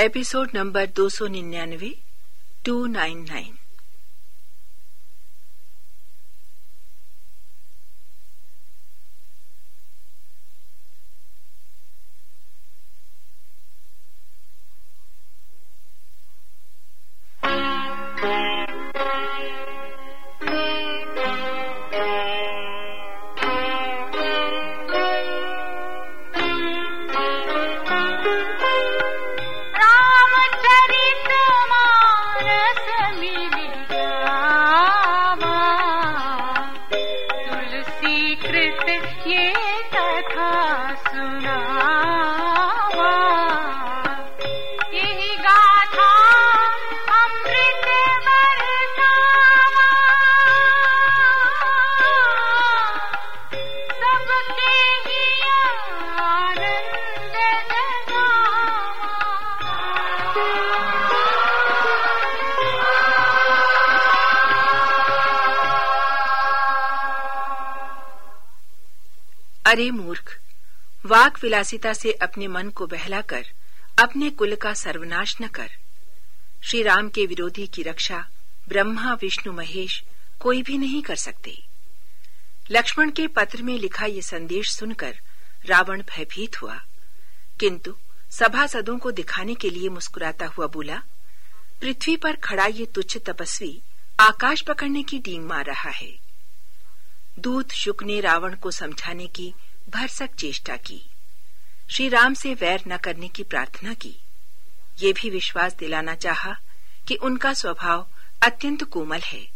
Episode number दो सौ निन्यानवे टू नाइन नाइन। अरे मूर्ख, वाक विलासिता से अपने मन को बहलाकर, अपने कुल का सर्वनाश न कर। श्री राम के विरोधी की रक्षा ब्रह्मा, विष्णु, महेश कोई भी नहीं कर सकते। लक्ष्मण के पत्र में लिखा ये संदेश सुनकर रावण भयभीत हुआ। किंतु सभासदों को दिखाने के लिए मुस्कुराता हुआ बोला, पृथ्वी पर खड़ा ये तुच्छ तपस्वी आकाश पकड़ने की डींग मार रहा है। दूत शुक ने रावण को समझाने की भरसक चेष्टा की। श्री राम से वैर न करने की प्रार्थना की। ये भी विश्वास दिलाना चाहा कि उनका स्वभाव अत्यंत कोमल है।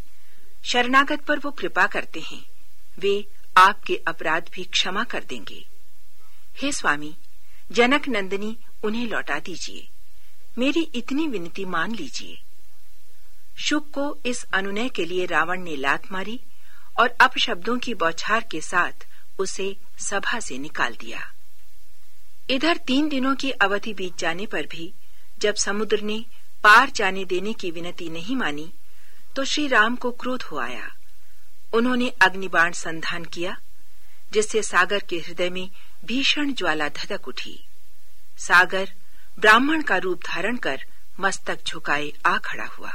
शरणागत पर वो कृपा करते हैं। वे आपके अपराध भी क्षमा कर देंगे। हे स्वामी, जनक नंदिनी, उन्हें लौटा दीजिए। मेरी इतनी विनती मान लीजिए। शुक को इस अनुनय के लिए रावण ने लात मारी और अपशब्दों की बौछार के साथ उसे सभा से निकाल दिया। इधर तीन दिनों की अवधि बीत जाने पर भी जब समुद्र ने पार जाने देने की विनती नहीं मानी तो श्री राम को क्रोध हो आया। उन्होंने अग्निबाण संधान किया, जिससे सागर के हृदय में भीषण ज्वाला धधक उठी। सागर ब्राह्मण का रूप धारण कर मस्तक झुकाए आ खड़ा हुआ।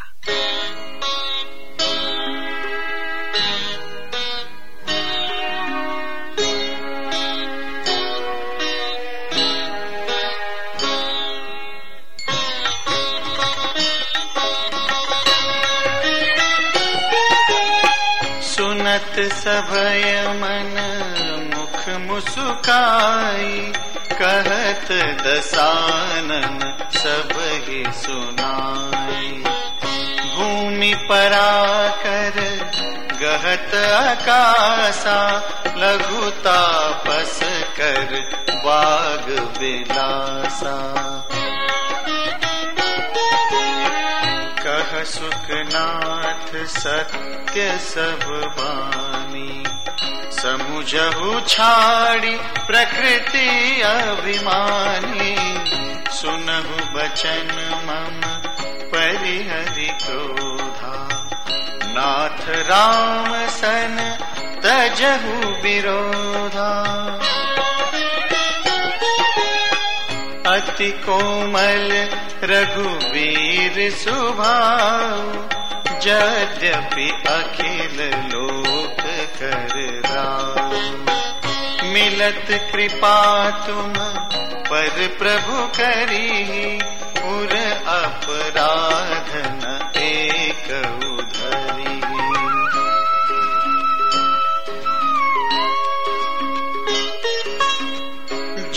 सभय मन मुख मुसुकाई, कहत दसानन सब ही सुनाई। भूमि परा कर गहत आकाशा लघुता पस कर बाग बिलासा सुखनाथ सत्य सब बानी समुझहु छाड़ी प्रकृति अभिमानी। सुनहु बचन मम परिहरि क्रोधा। नाथ राम सन तजहु विरोधा। अति कोमल रघुवीर सुभाव यद्यपि अखिल लोक कर मिलत कृपा तुम पर प्रभु करी, उर अपराध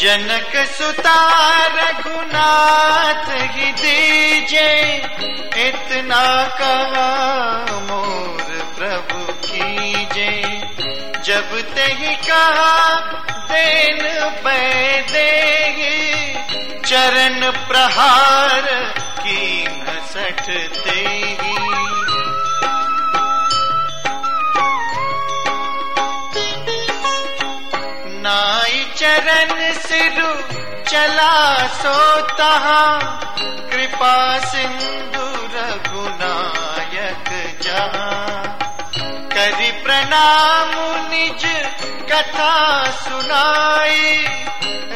जनक सुता रघुनाथ ही दीजे। इतना कहा मोर प्रभु कीजे। जब ते ही कहा, देन दे चरण प्रहार की न सठते ही चला सोता कृपा सिंधु रघुनायक जहाँ। करि प्रणाम निज कथा सुनाई।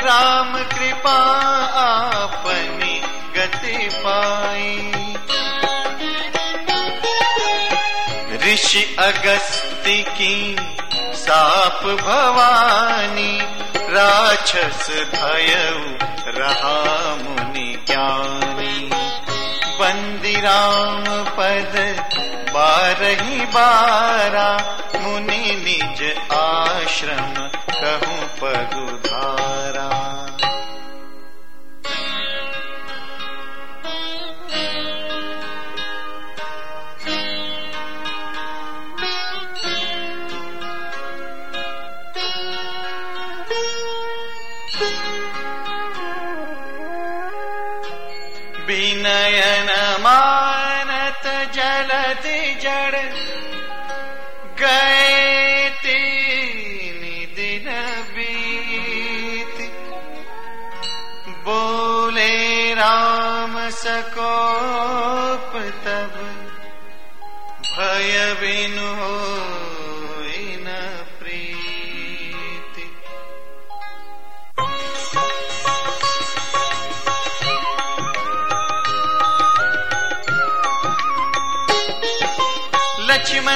राम कृपा आपनी गति पाई। ऋषि अगस्ती की साप भवानी राक्षस भय रहा मुनि ज्ञानी। बंदी राम पद बारही बारा, मुनि निज आश्रम कहूँ पगुधारा मानत जलधि जड़ गए तीन दिन बीत। बोले राम सकोप तब भय बिनु होई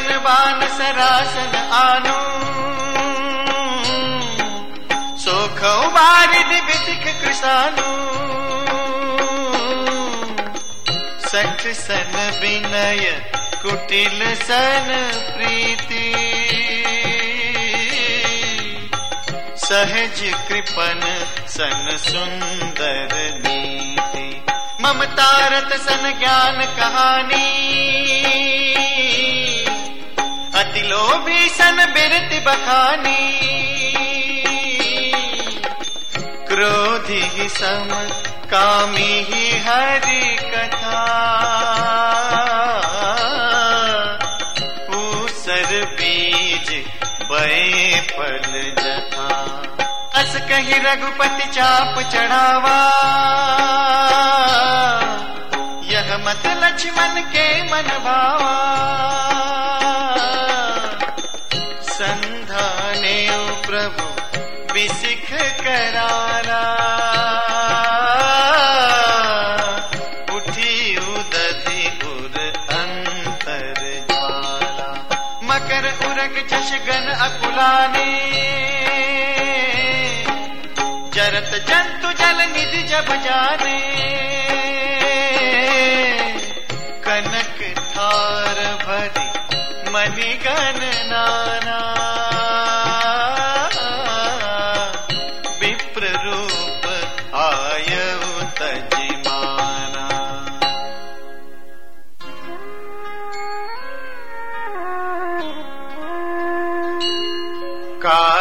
लक्ष्मण बान सरासन आनो। सोखौ बारिद बिदिख कृसानु सख सन विनय कुटिल सन प्रीति। सहज कृपन सन सुंदर नीति। ममतारत सन ज्ञान कहानी। लोभी सन बिरति बखानी। क्रोधी ही सम, कामी ही हरि कथा। ऊसर बीज बे फल जथा। अस कही रघुपति चाप चढ़ावा। यह मत लक्ष्मण के मन भावा प्रभु, विसिख करारा उठी उदधि उर अंतर मकर उरग जश गन अकुलाने। जरत जंतु जल निधि जब जाने। कनक थार भरी मणिगण नाना।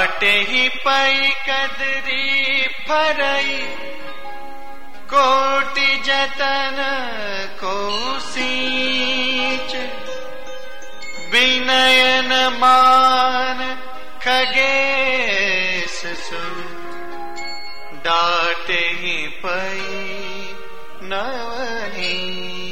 काटे ही पई कदरी फरई। कोटि जतन को सींच। विनयन मान खगेश सुन। डाटे ही पई नवनी